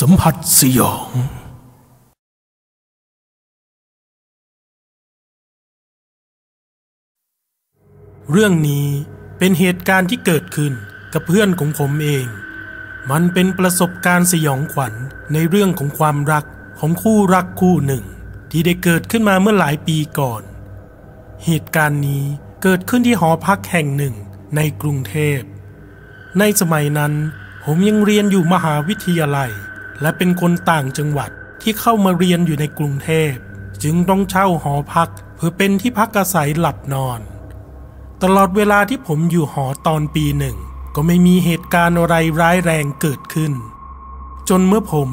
สัมผัสสยอง เรื่องนี้เป็นเหตุการณ์ที่เกิดขึ้นกับเพื่อนของผมเอง มันเป็นประสบการณ์สยองขวัญในเรื่องของความรักของคู่รักคู่หนึ่ง ที่ได้เกิดขึ้นมาเมื่อหลายปีก่อน เหตุการณ์นี้เกิดขึ้นที่หอพักแห่งหนึ่งในกรุงเทพ ในสมัยนั้นผมยังเรียนอยู่มหาวิทยาลัย และเป็นคนต่างจังหวัดที่เข้ามาเรียนอยู่ในกรุงเทพ จึงต้องเช่าหอพักเพื่อเป็นที่พักอาศัยหลับนอน ตลอดเวลาที่ผมอยู่หอตอนปีหนึ่ง ก็ไม่มีเหตุการณ์อะไรร้ายแรงเกิดขึ้น จนเมื่อผม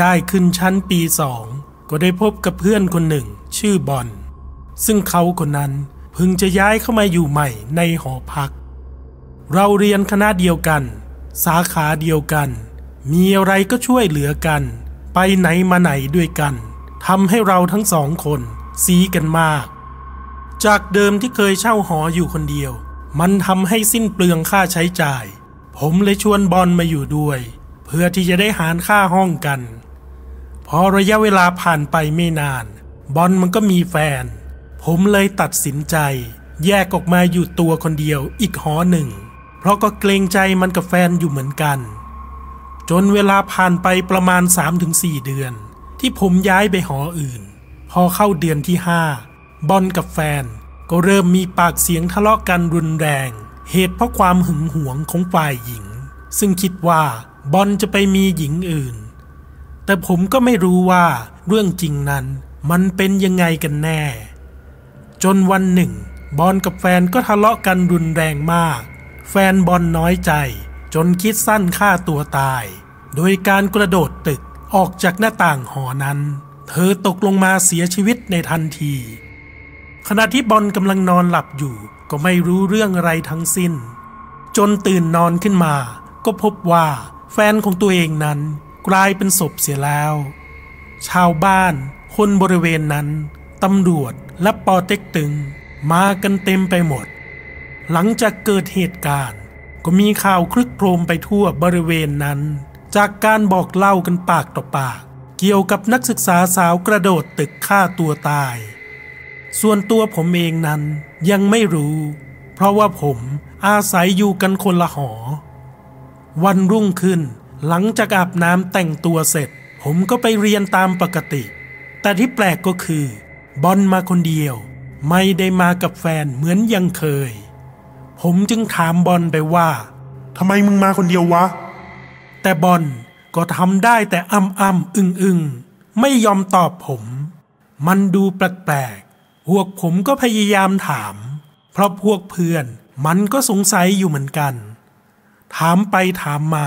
ได้ขึ้นชั้นปีสองก็ได้พบกับเพื่อนคนหนึ่ง ชื่อบอลซึ่งเขาคนนั้นเพิ่งจะย้ายเข้ามาอยู่ใหม่ในหอพัก เราเรียนคณะเดียวกัน สาขาเดียวกัน มีอะไรก็ช่วยเหลือกัน ไปไหนมาไหนด้วยกันทำให้เราทั้งสองคนซีกันมาก จากเดิมที่เคยเช่าหออยู่คนเดียว มันทำให้สิ้นเปลืองค่าใช้จ่าย ผมเลยชวนบอลมาอยู่ด้วย เพื่อที่จะได้หารค่าห้องกัน พอระยะเวลาผ่านไปไม่นาน บอลมันก็มีแฟน ผมเลยตัดสินใจ แยกออกมาอยู่ตัวคนเดียวอีกหอหนึ่ง เพราะก็เกรงใจมันกับแฟนอยู่เหมือนกัน จนเวลาผ่านไปประมาณ 3-4 เดือน ที่ผมย้ายไปหออื่น พอเข้าเดือนที่ห้าบอลกับแฟน ก็เริ่มมีปากเสียงทะเลาะกันรุนแรง เหตุเพราะความหึงหวงของฝ่ายหญิง ซึ่งคิดว่าบอลจะไปมีหญิงอื่น แต่ผมก็ไม่รู้ว่าเรื่องจริงนั้นมันเป็นยังไงกันแน่ จนวันหนึ่ง บอลกับแฟนก็ทะเลาะกันรุนแรงมาก แฟนบอลน้อยใจ จนคิดสั้นฆ่าตัวตาย โดยการกระโดดตึกออกจากหน้าต่างหอนั้น เธอตกลงมาเสียชีวิตในทันที ขณะที่บอลกำลังนอนหลับอยู่ก็ไม่รู้เรื่องอะไรทั้งสิ้น จนตื่นนอนขึ้นมา ก็พบว่าแฟนของตัวเองนั้นกลายเป็นศพเสียแล้ว ชาวบ้าน คนบริเวณนั้นตำรวจและปอเต็กตึง มากันเต็มไปหมด หลังจากเกิดเหตุการณ์ ก็มีข่าวคลึกโครมไปทั่วบริเวณนั้น จากการบอกเล่ากันปากต่อปาก เกี่ยวกับนักศึกษาสาวกระโดดตึกฆ่าตัวตาย ส่วนตัวผมเองนั้นยังไม่รู้ เพราะว่าผมอาศัยอยู่กันคนละหอ วันรุ่งขึ้นหลังจากอาบน้ำแต่งตัวเสร็จ ผมก็ไปเรียนตามปกติ แต่ที่แปลกก็คือบอลมาคนเดียว ไม่ได้มากับแฟนเหมือนยังเคย ผมจึงถามบอลไปว่าทำไมมึงมาคนเดียววะ แต่บอลก็ทำได้แต่อ้ำอ้ำอึงอึงไม่ยอมตอบผม มันดูแปลกๆพวกผมก็พยายามถาม เพราะพวกเพื่อนมันก็สงสัยอยู่เหมือนกัน ถามไปถามมา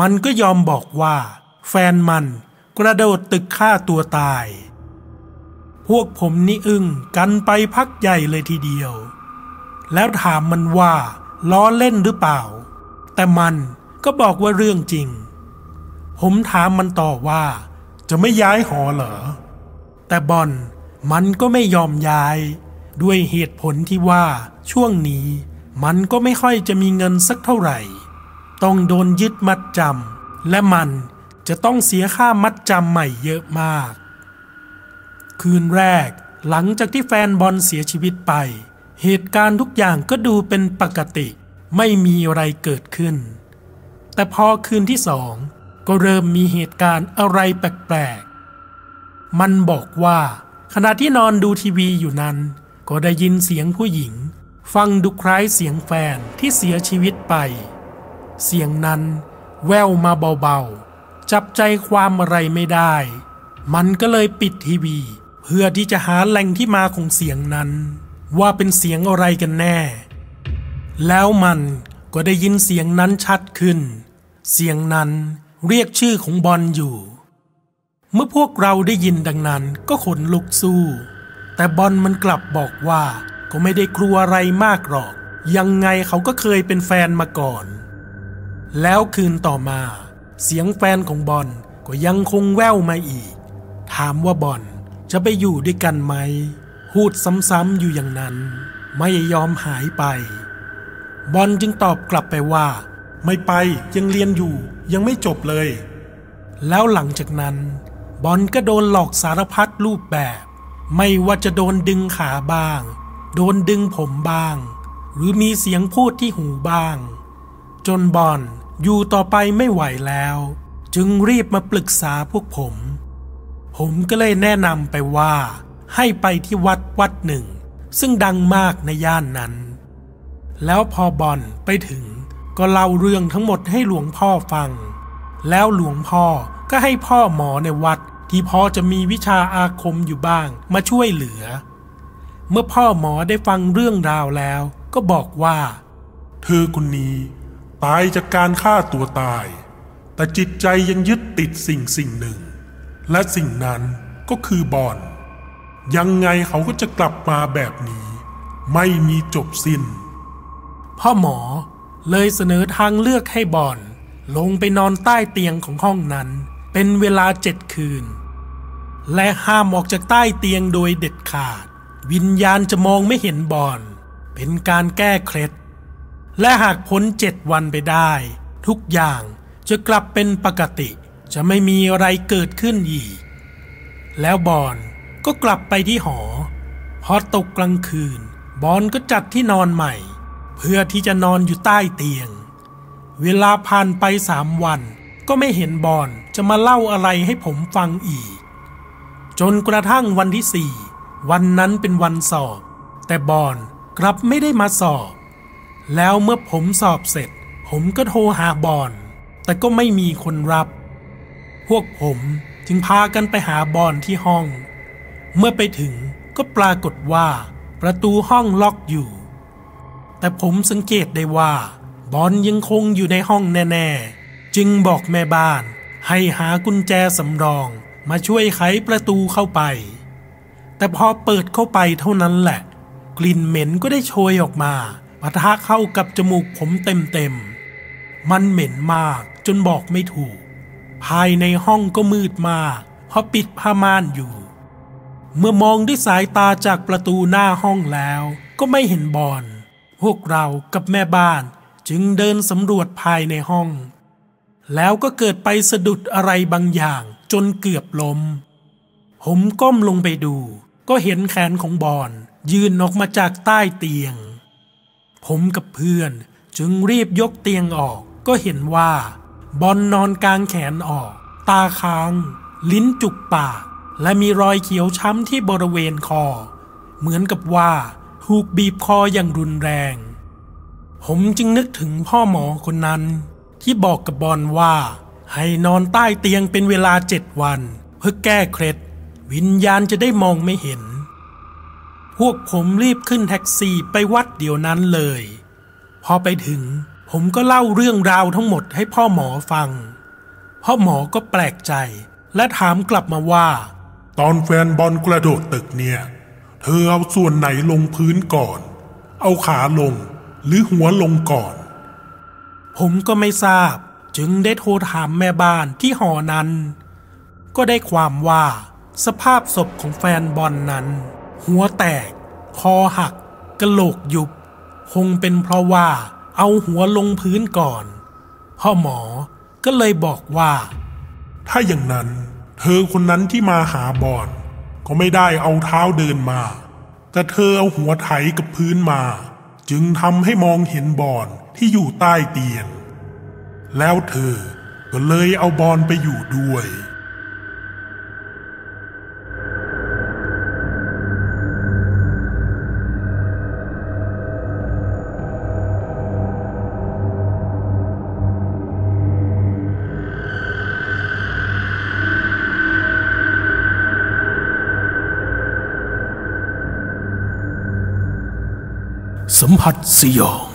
มันก็ยอมบอกว่า แฟนมันกระโดดตึกฆ่าตัวตาย พวกผมนี่อึ้งกันไปพักใหญ่เลยทีเดียว แล้วถามมันว่าล้อเล่นหรือเปล่า แต่มันก็บอกว่าเรื่องจริง ผมถามมันต่อว่า จะไม่ย้ายหอเหรอ แต่บอลมันก็ไม่ยอมย้าย ด้วยเหตุผลที่ว่าช่วงนี้มันก็ไม่ค่อยจะมีเงินสักเท่าไหร่ ต้องโดนยึดมัดจำและมันจะต้องเสียค่ามัดจำใหม่เยอะมาก คืนแรกหลังจากที่แฟนบอลเสียชีวิตไป เหตุการณ์ทุกอย่างก็ดูเป็นปกติ ไม่มีอะไรเกิดขึ้น แต่พอคืนที่สองก็เริ่มมีเหตุการณ์อะไรแปลกๆ มันบอกว่า ขณะที่นอนดูทีวีอยู่นั้น ก็ได้ยินเสียงผู้หญิง ฟังดูคล้ายเสียงแฟนที่เสียชีวิตไป เสียงนั้นแววมาเบาๆ จับใจความอะไรไม่ได้ มันก็เลยปิดทีวี เพื่อที่จะหาแหล่งที่มาของเสียงนั้น ว่าเป็นเสียงอะไรกันแน่ แล้วมันก็ได้ยินเสียงนั้นชัดขึ้น เสียงนั้นเรียกชื่อของบอลอยู่ เมื่อพวกเราได้ยินดังนั้นก็ขนลุกสู้ แต่บอลมันกลับบอกว่าก็ไม่ได้กลัวอะไรมากหรอก ยังไงเขาก็เคยเป็นแฟนมาก่อน แล้วคืนต่อมา เสียงแฟนของบอลก็ยังคงแว่วมาอีก ถามว่าบอลจะไปอยู่ด้วยกันไหม พูดซ้ำๆอยู่อย่างนั้น ไม่ยอมหายไป บอลจึงตอบกลับไปว่า ไม่ไปยังเรียนอยู่ยังไม่จบเลย แล้วหลังจากนั้นบอลก็โดนหลอกสารพัดรูปแบบ ไม่ว่าจะโดนดึงขาบ้าง โดนดึงผมบ้าง หรือมีเสียงพูดที่หูบ้าง จนบอลอยู่ต่อไปไม่ไหวแล้ว จึงรีบมาปรึกษาพวกผม ผมก็เลยแนะนำไปว่า ให้ไปที่วัดวัดหนึ่ง ซึ่งดังมากในย่านนั้น แล้วพอบอลไปถึงก็เล่าเรื่องทั้งหมดให้หลวงพ่อฟัง แล้วหลวงพ่อก็ให้พ่อหมอในวัดที่พอจะมีวิชาอาคมอยู่บ้างมาช่วยเหลือ เมื่อพ่อหมอได้ฟังเรื่องราวแล้ว ก็บอกว่า เธอคนนี้ตายจากการฆ่าตัวตาย แต่จิตใจยังยึดติดสิ่งสิ่งหนึ่ง และสิ่งนั้นก็คือบอล ยังไงเขาก็จะกลับมาแบบนี้ ไม่มีจบสิ้น พ่อหมอเลยเสนอทางเลือกให้บอลลงไปนอนใต้เตียงของห้องนั้น เป็นเวลาเจ็ดคืน และห้ามออกจากใต้เตียงโดยเด็ดขาด วิญญาณจะมองไม่เห็นบอลเป็นการแก้เคล็ด และหากพ้นเจ็ดวันไปได้ ทุกอย่างจะกลับเป็นปกติ จะไม่มีอะไรเกิดขึ้นอีก แล้วบอล ก็กลับไปที่หอ พอตกกลางคืน บอลก็จัดที่นอนใหม่ เพื่อที่จะนอนอยู่ใต้เตียง เวลาผ่านไปสามวัน ก็ไม่เห็นบอลจะมาเล่าอะไรให้ผมฟังอีก จนกระทั่งวันที่สี่วันนั้นเป็นวันสอบ แต่บอลกลับไม่ได้มาสอบ แล้วเมื่อผมสอบเสร็จ ผมก็โทรหาบอลแต่ก็ไม่มีคนรับ พวกผมจึงพากันไปหาบอลที่ห้อง เมื่อไปถึงก็ปรากฏว่าประตูห้องล็อกอยู่ แต่ผมสังเกตได้ว่า บอลยังคงอยู่ในห้องแน่ๆ จึงบอกแม่บ้านให้หากุญแจสำรองมาช่วยไขประตูเข้าไป แต่พอเปิดเข้าไปเท่านั้นแหละ กลิ่นเหม็นก็ได้โชยออกมาปะทะเข้ากับจมูกผมเต็มๆ มันเหม็นมากจนบอกไม่ถูก ภายในห้องก็มืดมากเพราะปิดผ้าม่านอยู่ เมื่อมองด้วยสายตาจากประตูหน้าห้องแล้ว ก็ไม่เห็นบอลพวกเรากับแม่บ้านจึงเดินสำรวจภายในห้อง แล้วก็เกิดไปสะดุดอะไรบางอย่างจนเกือบล้ม ผมก้มลงไปดู ก็เห็นแขนของบอลยืนออกมาจากใต้เตียง ผมกับเพื่อนจึงรีบยกเตียงออก ก็เห็นว่า บอลนอนกลางแขนออก ตาค้าง ลิ้นจุกปาก และมีรอยเขียวช้ำที่บริเวณคอ เหมือนกับว่าถูกบีบคออย่างรุนแรง ผมจึงนึกถึงพ่อหมอคนนั้น ที่บอกกับบอลว่า ให้นอนใต้เตียงเป็นเวลาเจ็ดวัน เพื่อแก้เคล็ด วิญญาณจะได้มองไม่เห็น พวกผมรีบขึ้นแท็กซี่ไปวัดเดี๋ยวนั้นเลย พอไปถึง ผมก็เล่าเรื่องราวทั้งหมดให้พ่อหมอฟัง พ่อหมอก็แปลกใจและถามกลับมาว่า ตอนแฟนบอลกระโดดตึกเนี่ย เธอเอาส่วนไหนลงพื้นก่อน เอาขาลงหรือหัวลงก่อน ผมก็ไม่ทราบ จึงได้โทรถามแม่บ้านที่หอนั้น ก็ได้ความว่าสภาพศพของแฟนบอลนนั้น หัวแตก คอหักกระโหลกยุบ คงเป็นเพราะว่าเอาหัวลงพื้นก่อน พ่อหมอก็เลยบอกว่า ถ้าอย่างนั้น เธอคนนั้นที่มาหาบอลก็ไม่ได้เอาเท้าเดินมา แต่เธอเอาหัวไถกับพื้นมา จึงทำให้มองเห็นบอลที่อยู่ใต้เตียงแล้วเธอก็เลยเอาบอลไปอยู่ด้วย สัมผัสสยอง